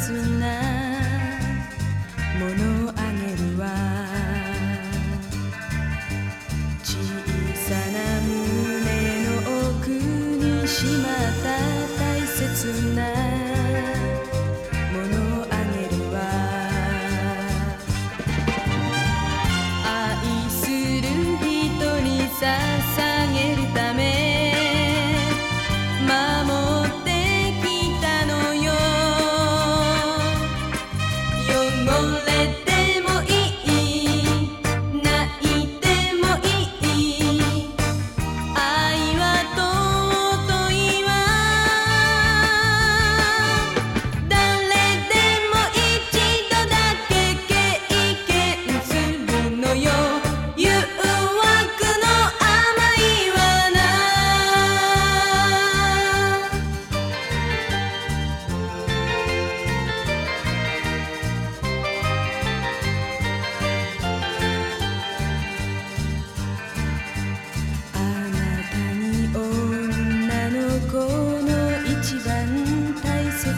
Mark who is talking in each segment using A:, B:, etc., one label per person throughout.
A: 切なものあげるわ。小さな胸の奥にしまった大切な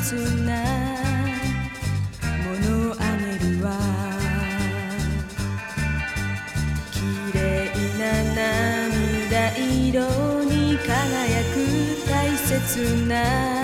A: 切なものあげるわ綺麗な涙色に輝く大切な